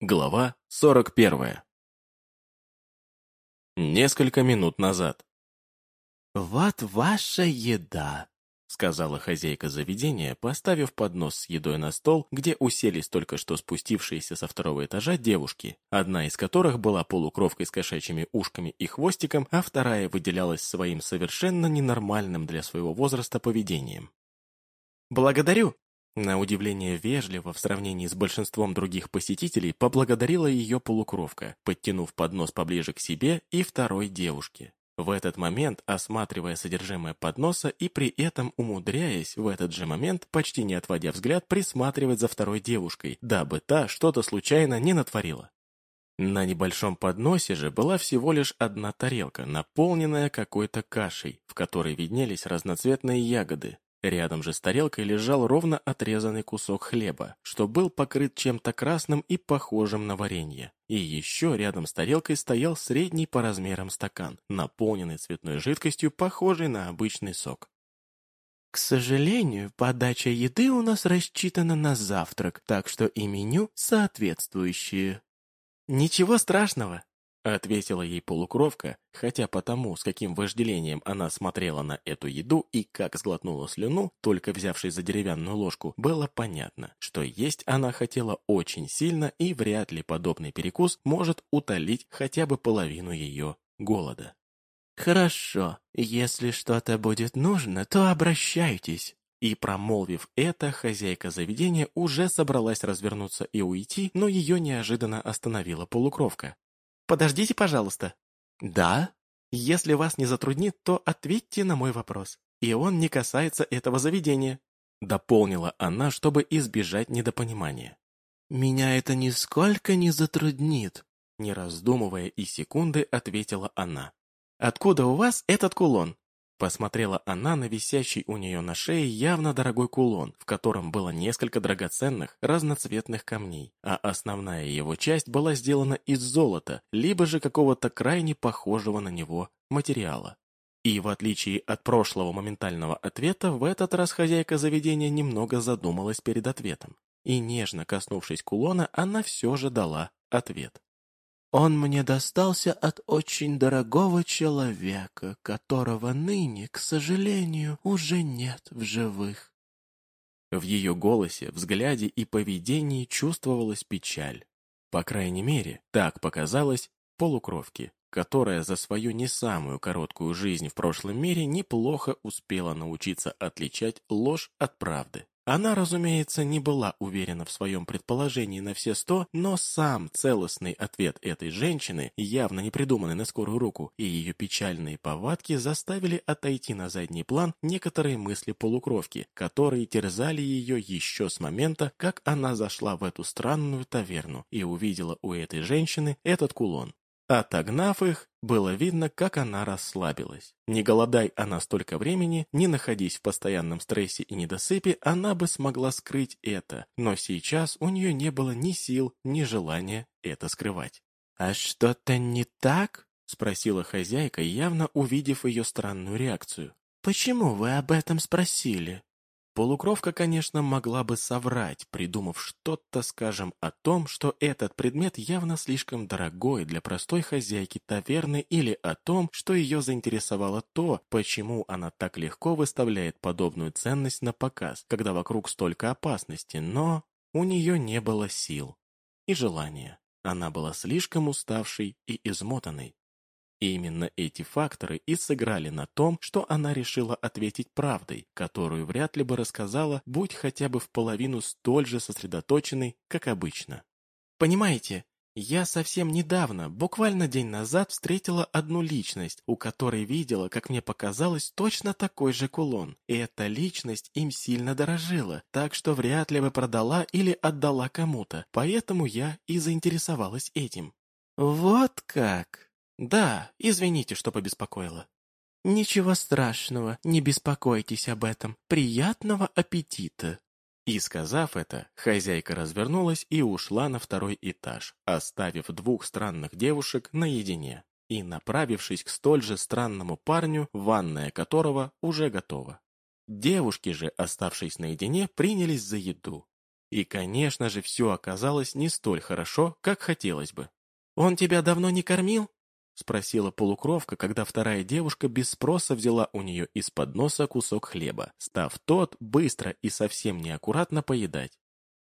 Глава 41. Несколько минут назад. «Вот ваша еда», — сказала хозяйка заведения, поставив поднос с едой на стол, где уселись только что спустившиеся со второго этажа девушки, одна из которых была полукровкой с кошачьими ушками и хвостиком, а вторая выделялась своим совершенно ненормальным для своего возраста поведением. «Благодарю», на удивление вежливо, в сравнении с большинством других посетителей, поблагодарила ее полукровка, подтянув поднос поближе к себе и второй девушке. В этот момент, осматривая содержимое подноса и при этом умудряясь в этот же момент, почти не отводя взгляд, присматривать за второй девушкой, дабы та что-то случайно не натворила. На небольшом подносе же была всего лишь одна тарелка, наполненная какой-то кашей, в которой виднелись разноцветные ягоды, Рядом же с тарелкой лежал ровно отрезанный кусок хлеба, что был покрыт чем-то красным и похожим на варенье. И еще рядом с тарелкой стоял средний по размерам стакан, наполненный цветной жидкостью, похожей на обычный сок. «К сожалению, подача еды у нас рассчитана на завтрак, так что и меню соответствующее». «Ничего страшного», Ответила ей полукровка, хотя потому, с каким вожделением она смотрела на эту еду и как сглотнула слюну, только взявшись за деревянную ложку, было понятно, что есть она хотела очень сильно и вряд ли подобный перекус может утолить хотя бы половину ее голода. «Хорошо, если что-то будет нужно, то обращайтесь». И, промолвив это, хозяйка заведения уже собралась развернуться и уйти, но ее неожиданно остановила полукровка. Подождите, пожалуйста. Да? Если вас не затруднит, то ответьте на мой вопрос. И он не касается этого заведения. Дополнила она, чтобы избежать недопонимания. Меня это нисколько не затруднит. Не раздумывая и секунды, ответила она. «Откуда у вас этот кулон?» Посмотрела она на висящий у нее на шее явно дорогой кулон, в котором было несколько драгоценных, разноцветных камней, а основная его часть была сделана из золота, либо же какого-то крайне похожего на него материала. И в отличие от прошлого моментального ответа, в этот раз хозяйка заведения немного задумалась перед ответом. И нежно коснувшись кулона, она все же дала ответ. Он мне достался от очень дорогого человека, которого ныне, к сожалению, уже нет в живых. В ее голосе, взгляде и поведении чувствовалась печаль. По крайней мере, так показалось полукровке, которая за свою не самую короткую жизнь в прошлом мире неплохо успела научиться отличать ложь от правды. Она, разумеется, не была уверена в своем предположении на все сто, но сам целостный ответ этой женщины, явно не придуманный на скорую руку, и ее печальные повадки заставили отойти на задний план некоторые мысли полукровки, которые терзали ее еще с момента, как она зашла в эту странную таверну и увидела у этой женщины этот кулон. Отогнав их, было видно, как она расслабилась. Не голодай она столько времени, не находясь в постоянном стрессе и недосыпе, она бы смогла скрыть это, но сейчас у нее не было ни сил, ни желания это скрывать. «А что-то не так?» — спросила хозяйка, явно увидев ее странную реакцию. «Почему вы об этом спросили?» Полукровка, конечно, могла бы соврать, придумав что-то, скажем, о том, что этот предмет явно слишком дорогой для простой хозяйки таверны или о том, что ее заинтересовало то, почему она так легко выставляет подобную ценность на показ, когда вокруг столько опасности, но у нее не было сил и желания. Она была слишком уставшей и измотанной. И именно эти факторы и сыграли на том, что она решила ответить правдой, которую вряд ли бы рассказала, будь хотя бы в половину столь же сосредоточенной, как обычно. «Понимаете, я совсем недавно, буквально день назад, встретила одну личность, у которой видела, как мне показалось, точно такой же кулон. И эта личность им сильно дорожила, так что вряд ли бы продала или отдала кому-то, поэтому я и заинтересовалась этим». «Вот как!» «Да, извините, что побеспокоила». «Ничего страшного, не беспокойтесь об этом. Приятного аппетита!» И сказав это, хозяйка развернулась и ушла на второй этаж, оставив двух странных девушек наедине и направившись к столь же странному парню, ванная которого уже готова. Девушки же, оставшись наедине, принялись за еду. И, конечно же, все оказалось не столь хорошо, как хотелось бы. «Он тебя давно не кормил?» — спросила полукровка, когда вторая девушка без спроса взяла у нее из-под носа кусок хлеба, став тот быстро и совсем неаккуратно поедать.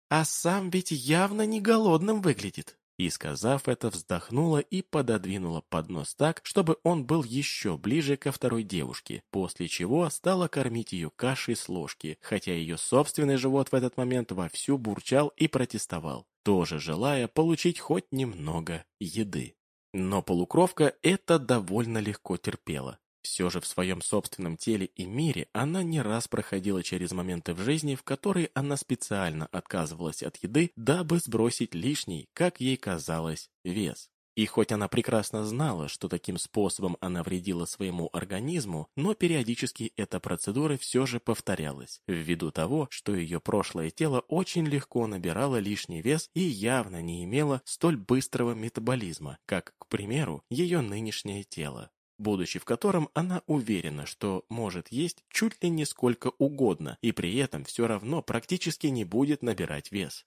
«А сам ведь явно не голодным выглядит». И, сказав это, вздохнула и пододвинула поднос так, чтобы он был еще ближе ко второй девушке, после чего стала кормить ее кашей с ложки, хотя ее собственный живот в этот момент вовсю бурчал и протестовал, тоже желая получить хоть немного еды. Но полукровка это довольно легко терпела. Все же в своем собственном теле и мире она не раз проходила через моменты в жизни, в которые она специально отказывалась от еды, дабы сбросить лишний, как ей казалось, вес. И хоть она прекрасно знала, что таким способом она вредила своему организму, но периодически эта процедура все же повторялась, ввиду того, что ее прошлое тело очень легко набирало лишний вес и явно не имело столь быстрого метаболизма, как, к примеру, ее нынешнее тело будучи в котором она уверена, что может есть чуть ли не сколько угодно и при этом все равно практически не будет набирать вес.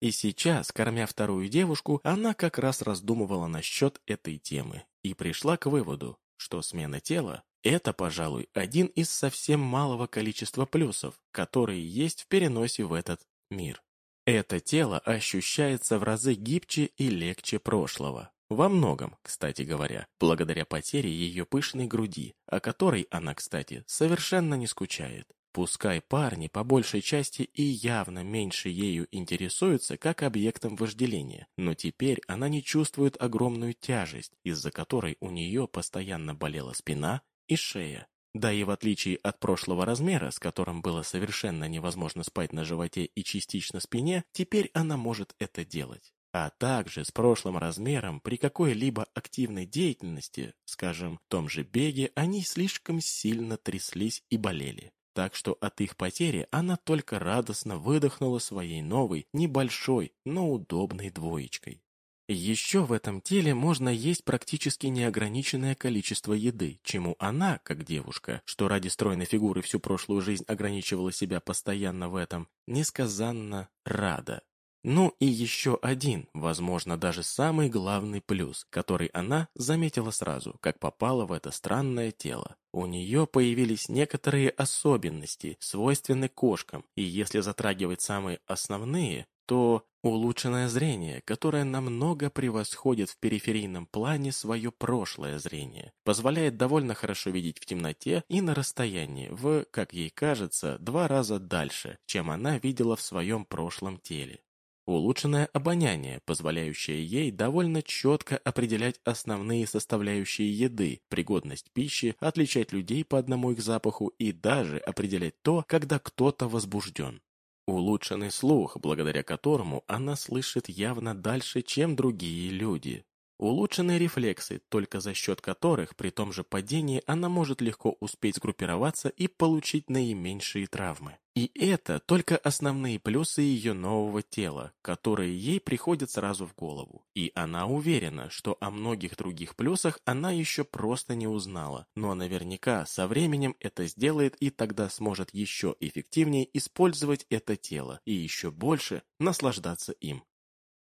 И сейчас, кормя вторую девушку, она как раз раздумывала насчет этой темы и пришла к выводу, что смена тела – это, пожалуй, один из совсем малого количества плюсов, которые есть в переносе в этот мир. Это тело ощущается в разы гибче и легче прошлого. Во многом, кстати говоря, благодаря потере ее пышной груди, о которой она, кстати, совершенно не скучает. Пускай парни по большей части и явно меньше ею интересуются как объектом вожделения, но теперь она не чувствует огромную тяжесть, из-за которой у нее постоянно болела спина и шея. Да и в отличие от прошлого размера, с которым было совершенно невозможно спать на животе и частично спине, теперь она может это делать а также с прошлым размером при какой-либо активной деятельности, скажем, том же беге, они слишком сильно тряслись и болели. Так что от их потери она только радостно выдохнула своей новой, небольшой, но удобной двоечкой. Еще в этом теле можно есть практически неограниченное количество еды, чему она, как девушка, что ради стройной фигуры всю прошлую жизнь ограничивала себя постоянно в этом, несказанно рада. Ну и еще один, возможно, даже самый главный плюс, который она заметила сразу, как попала в это странное тело. У нее появились некоторые особенности, свойственные кошкам, и если затрагивать самые основные, то улучшенное зрение, которое намного превосходит в периферийном плане свое прошлое зрение, позволяет довольно хорошо видеть в темноте и на расстоянии в, как ей кажется, два раза дальше, чем она видела в своем прошлом теле. Улучшенное обоняние, позволяющее ей довольно четко определять основные составляющие еды, пригодность пищи, отличать людей по одному их запаху и даже определять то, когда кто-то возбужден. Улучшенный слух, благодаря которому она слышит явно дальше, чем другие люди. Улучшенные рефлексы, только за счет которых при том же падении она может легко успеть сгруппироваться и получить наименьшие травмы. И это только основные плюсы ее нового тела, которые ей приходят сразу в голову. И она уверена, что о многих других плюсах она еще просто не узнала, но наверняка со временем это сделает и тогда сможет еще эффективнее использовать это тело и еще больше наслаждаться им.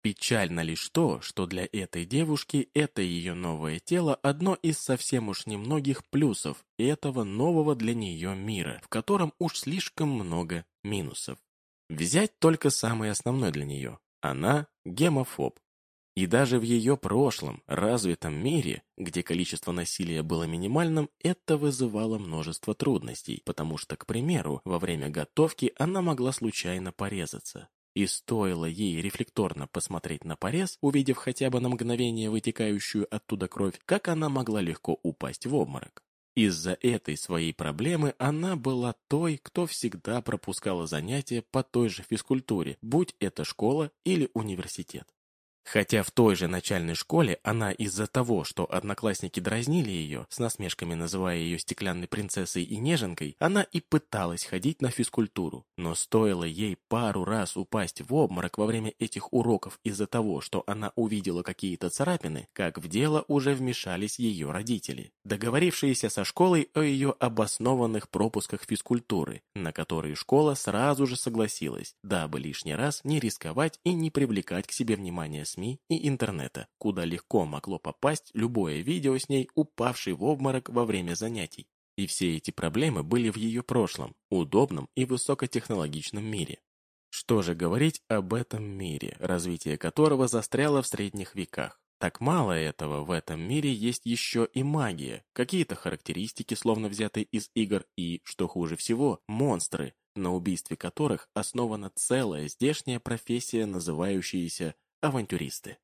Печально лишь то, что для этой девушки это ее новое тело одно из совсем уж немногих плюсов этого нового для нее мира, в котором уж слишком много минусов. Взять только самый основной для нее. Она гемофоб. И даже в ее прошлом, развитом мире, где количество насилия было минимальным, это вызывало множество трудностей, потому что, к примеру, во время готовки она могла случайно порезаться. И стоило ей рефлекторно посмотреть на порез, увидев хотя бы на мгновение вытекающую оттуда кровь, как она могла легко упасть в обморок. Из-за этой своей проблемы она была той, кто всегда пропускала занятия по той же физкультуре, будь это школа или университет. Хотя в той же начальной школе она из-за того, что одноклассники дразнили ее, с насмешками называя ее стеклянной принцессой и неженкой, она и пыталась ходить на физкультуру. Но стоило ей пару раз упасть в обморок во время этих уроков из-за того, что она увидела какие-то царапины, как в дело уже вмешались ее родители, договорившиеся со школой о ее обоснованных пропусках физкультуры, на которые школа сразу же согласилась, дабы лишний раз не рисковать и не привлекать к себе внимание СМИ СМИ и интернета, куда легко могло попасть любое видео с ней, упавшей в обморок во время занятий. И все эти проблемы были в ее прошлом, удобном и высокотехнологичном мире. Что же говорить об этом мире, развитие которого застряло в средних веках? Так мало этого, в этом мире есть еще и магия, какие-то характеристики, словно взятые из игр, и, что хуже всего, монстры, на убийстве которых основана целая здешняя профессия, называющаяся авантюристы.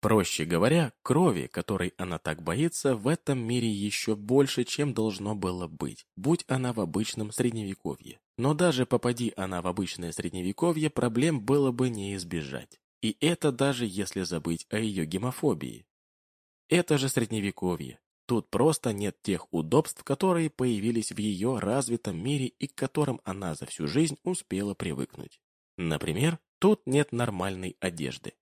Проще говоря, крови, которой она так боится, в этом мире еще больше, чем должно было быть, будь она в обычном средневековье. Но даже попади она в обычное средневековье, проблем было бы не избежать. И это даже если забыть о ее гемофобии. Это же средневековье. Тут просто нет тех удобств, которые появились в ее развитом мире и к которым она за всю жизнь успела привыкнуть. Например, тут нет нормальной одежды.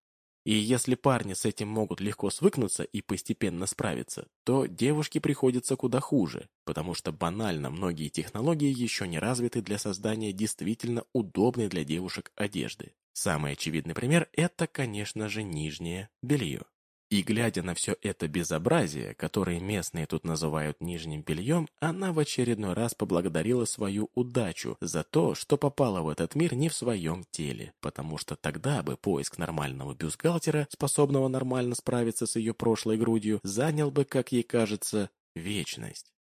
И если парни с этим могут легко свыкнуться и постепенно справиться, то девушке приходится куда хуже, потому что банально многие технологии еще не развиты для создания действительно удобной для девушек одежды. Самый очевидный пример – это, конечно же, нижнее белье. И глядя на все это безобразие, которое местные тут называют нижним бельем, она в очередной раз поблагодарила свою удачу за то, что попала в этот мир не в своем теле, потому что тогда бы поиск нормального бюстгальтера, способного нормально справиться с ее прошлой грудью, занял бы, как ей кажется, вечность.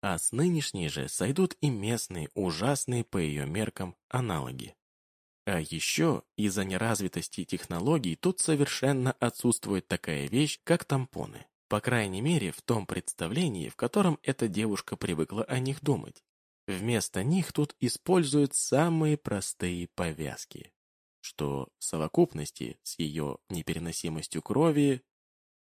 А с нынешней же сойдут и местные, ужасные по ее меркам, аналоги. А еще из-за неразвитости технологий тут совершенно отсутствует такая вещь, как тампоны. По крайней мере, в том представлении, в котором эта девушка привыкла о них думать. Вместо них тут используют самые простые повязки, что в совокупности с ее непереносимостью крови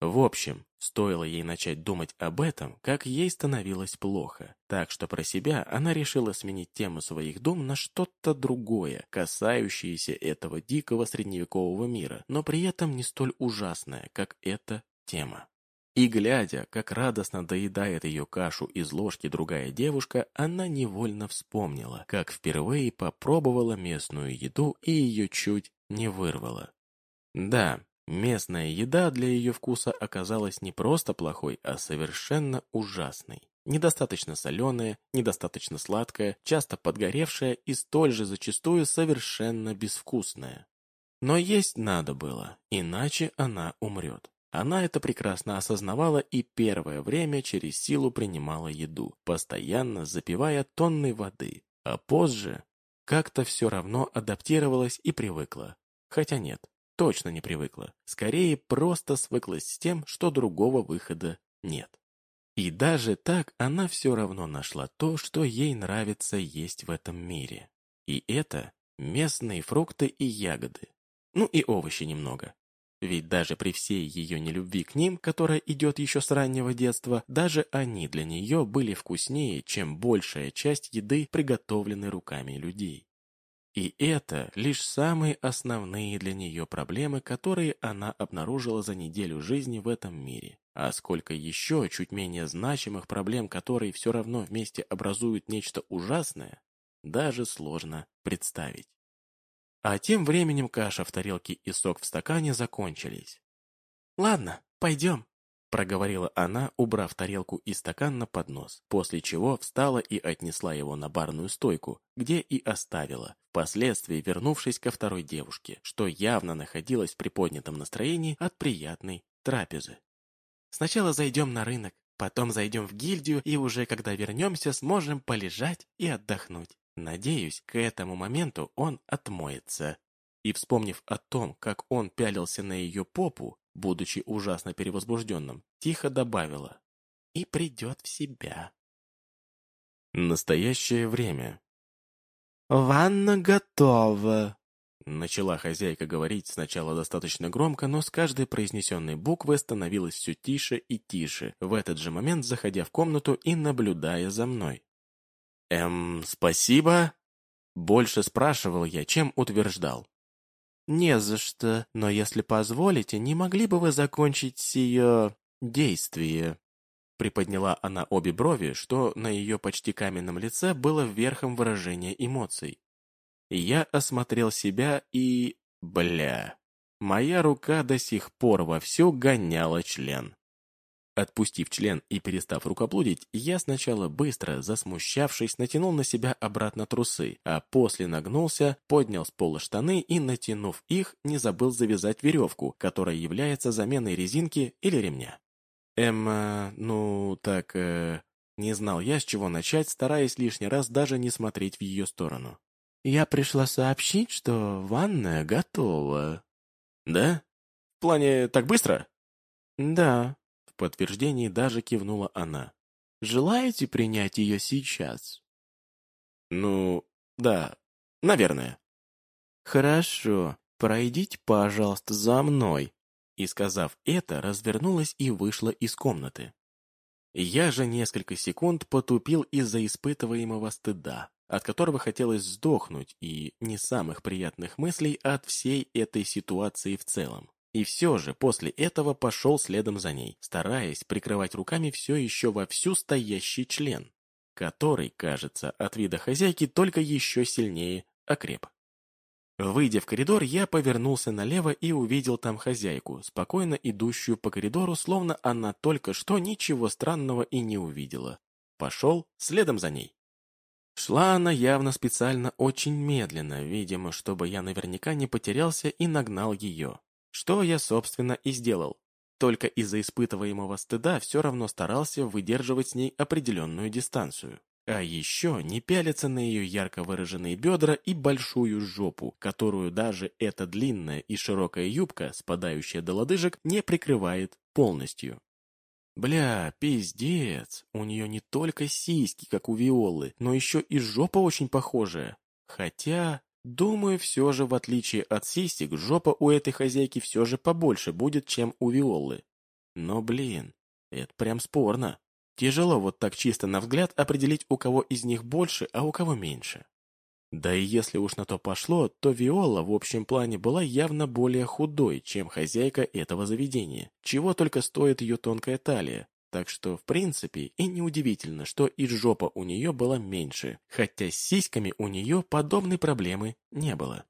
в общем, стоило ей начать думать об этом, как ей становилось плохо. Так что про себя она решила сменить тему своих дум на что-то другое, касающееся этого дикого средневекового мира, но при этом не столь ужасное, как эта тема. И глядя, как радостно доедает ее кашу из ложки другая девушка, она невольно вспомнила, как впервые попробовала местную еду и ее чуть не вырвала. Да, Местная еда для ее вкуса оказалась не просто плохой, а совершенно ужасной. Недостаточно соленая, недостаточно сладкая, часто подгоревшая и столь же зачастую совершенно безвкусная. Но есть надо было, иначе она умрет. Она это прекрасно осознавала и первое время через силу принимала еду, постоянно запивая тонны воды, а позже как-то все равно адаптировалась и привыкла. Хотя нет, точно не привыкла. Скорее, просто свыклась с тем, что другого выхода нет. И даже так она все равно нашла то, что ей нравится есть в этом мире. И это местные фрукты и ягоды. Ну и овощи немного. Ведь даже при всей ее нелюбви к ним, которая идет еще с раннего детства, даже они для нее были вкуснее, чем большая часть еды, приготовленной руками людей. И это лишь самые основные для нее проблемы, которые она обнаружила за неделю жизни в этом мире. А сколько еще чуть менее значимых проблем, которые все равно вместе образуют нечто ужасное, даже сложно представить. А тем временем каша в тарелке и сок в стакане закончились. «Ладно, пойдем», проговорила она, убрав тарелку и стакан на поднос, после чего встала и отнесла его на барную стойку, где и оставила, впоследствии вернувшись ко второй девушке, что явно находилась в приподнятом настроении от приятной трапезы. «Сначала зайдем на рынок, потом зайдем в гильдию и уже когда вернемся, сможем полежать и отдохнуть. Надеюсь, к этому моменту он отмоется». И вспомнив о том, как он пялился на ее попу, будучи ужасно перевозбужденным, тихо добавила «И придет в себя». Настоящее время. «Ванна готова», Начала хозяйка говорить сначала достаточно громко, но с каждой произнесенной буквой становилось все тише и тише, в этот же момент заходя в комнату и наблюдая за мной. «Эм, спасибо?» Больше спрашивал я, чем утверждал. «Не за что, но если позволите, не могли бы вы закончить сие действие?» Приподняла она обе брови, что на ее почти каменном лице было верхом выражения эмоций. Я осмотрел себя и... Бля. Моя рука до сих пор вовсю гоняла член. Отпустив член и перестав рукоблудить, я сначала быстро, засмущавшись, натянул на себя обратно трусы, а после нагнулся, поднял с пола штаны и, натянув их, не забыл завязать веревку, которая является заменой резинки или ремня. Эмма, ну, так, э, не знал я, с чего начать, стараясь лишний раз даже не смотреть в ее сторону. «Я пришла сообщить, что ванная готова». «Да? В плане, так быстро?» «Да», — в подтверждении даже кивнула она. «Желаете принять ее сейчас?» «Ну, да, наверное». «Хорошо, пройдите, пожалуйста, за мной», и, сказав это, развернулась и вышла из комнаты. Я же несколько секунд потупил из-за испытываемого стыда от которого хотелось сдохнуть, и не самых приятных мыслей от всей этой ситуации в целом. И все же после этого пошел следом за ней, стараясь прикрывать руками все еще вовсю стоящий член, который, кажется, от вида хозяйки только еще сильнее окреп. Выйдя в коридор, я повернулся налево и увидел там хозяйку, спокойно идущую по коридору, словно она только что ничего странного и не увидела. Пошел следом за ней. Шла она явно специально очень медленно, видимо, чтобы я наверняка не потерялся и нагнал ее. Что я, собственно, и сделал. Только из-за испытываемого стыда все равно старался выдерживать с ней определенную дистанцию. А еще не пялиться на ее ярко выраженные бедра и большую жопу, которую даже эта длинная и широкая юбка, спадающая до лодыжек, не прикрывает полностью. Бля, пиздец, у нее не только сиськи, как у Виолы, но еще и жопа очень похожая. Хотя, думаю, все же, в отличие от сисек, жопа у этой хозяйки все же побольше будет, чем у Виолы. Но, блин, это прям спорно. Тяжело вот так чисто на взгляд определить, у кого из них больше, а у кого меньше. Да и если уж на то пошло, то Виола в общем плане была явно более худой, чем хозяйка этого заведения, чего только стоит ее тонкая талия. Так что, в принципе, и неудивительно, что и жопа у нее была меньше, хотя с сиськами у нее подобной проблемы не было.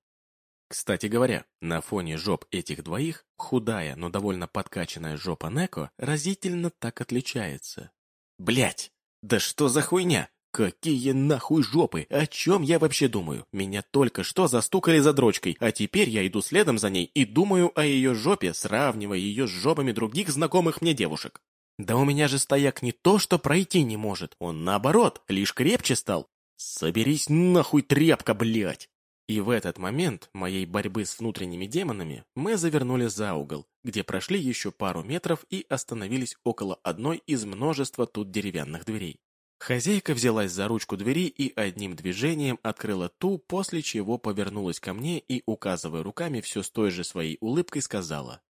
Кстати говоря, на фоне жоп этих двоих, худая, но довольно подкачанная жопа Неко разительно так отличается. Блять, да что за хуйня? Какие нахуй жопы? О чем я вообще думаю? Меня только что застукали за дрочкой, а теперь я иду следом за ней и думаю о ее жопе, сравнивая ее с жопами других знакомых мне девушек. Да у меня же стояк не то, что пройти не может, он наоборот, лишь крепче стал. Соберись нахуй, тряпка, блядь! И в этот момент моей борьбы с внутренними демонами мы завернули за угол, где прошли еще пару метров и остановились около одной из множества тут деревянных дверей. Хозяйка взялась за ручку двери и одним движением открыла ту, после чего повернулась ко мне и, указывая руками все с той же своей улыбкой, сказала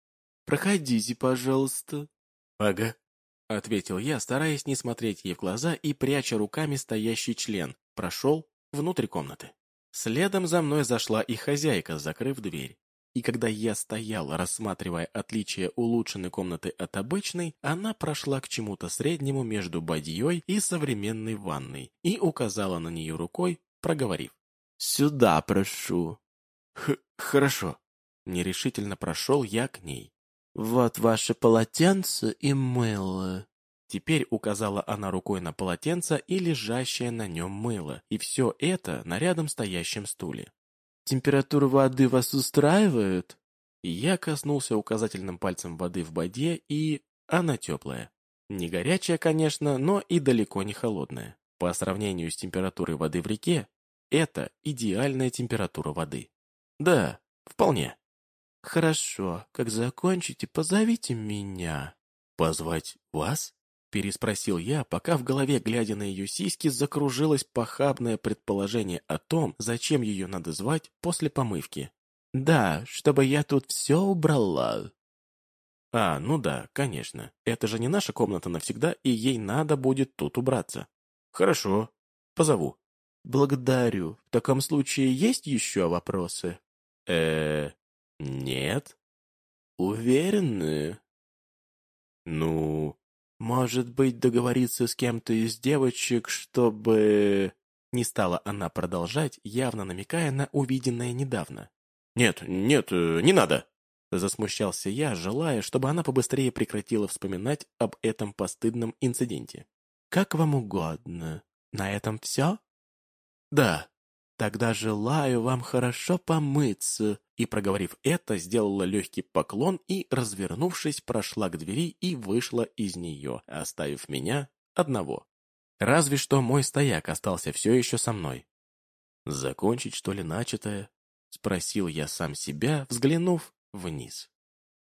«Проходите, пожалуйста». «Ага», — ответил я, стараясь не смотреть ей в глаза и пряча руками стоящий член, прошел внутрь комнаты. Следом за мной зашла и хозяйка, закрыв дверь. И когда я стоял, рассматривая отличия улучшенной комнаты от обычной, она прошла к чему-то среднему между бадьей и современной ванной и указала на нее рукой, проговорив. «Сюда прошу». Х «Хорошо». Нерешительно прошел я к ней. «Вот ваше полотенце и мыло». Теперь указала она рукой на полотенце и лежащее на нем мыло, и все это на рядом стоящем стуле. Температура воды вас устраивает?» Я коснулся указательным пальцем воды в бадье, и она теплая. Не горячая, конечно, но и далеко не холодная. По сравнению с температурой воды в реке, это идеальная температура воды. Да, вполне. Хорошо, как закончите, позовите меня. Позвать вас? Переспросил я, пока в голове, глядя на ее сиськи, закружилось похабное предположение о том, зачем ее надо звать после помывки. Да, чтобы я тут все убрала. А, ну да, конечно. Это же не наша комната навсегда, и ей надо будет тут убраться. Хорошо, позову. Благодарю. В таком случае есть еще вопросы? э нет. Уверены? Ну, может быть, договориться с кем-то из девочек, чтобы... Не стала она продолжать, явно намекая на увиденное недавно. «Нет, нет, э, не надо!» Засмущался я, желая, чтобы она побыстрее прекратила вспоминать об этом постыдном инциденте. «Как вам угодно. На этом все?» «Да». «Тогда желаю вам хорошо помыться». И, проговорив это, сделала легкий поклон и, развернувшись, прошла к двери и вышла из нее, оставив меня одного. Разве что мой стояк остался все еще со мной. «Закончить, что ли, начатое?» — спросил я сам себя, взглянув вниз.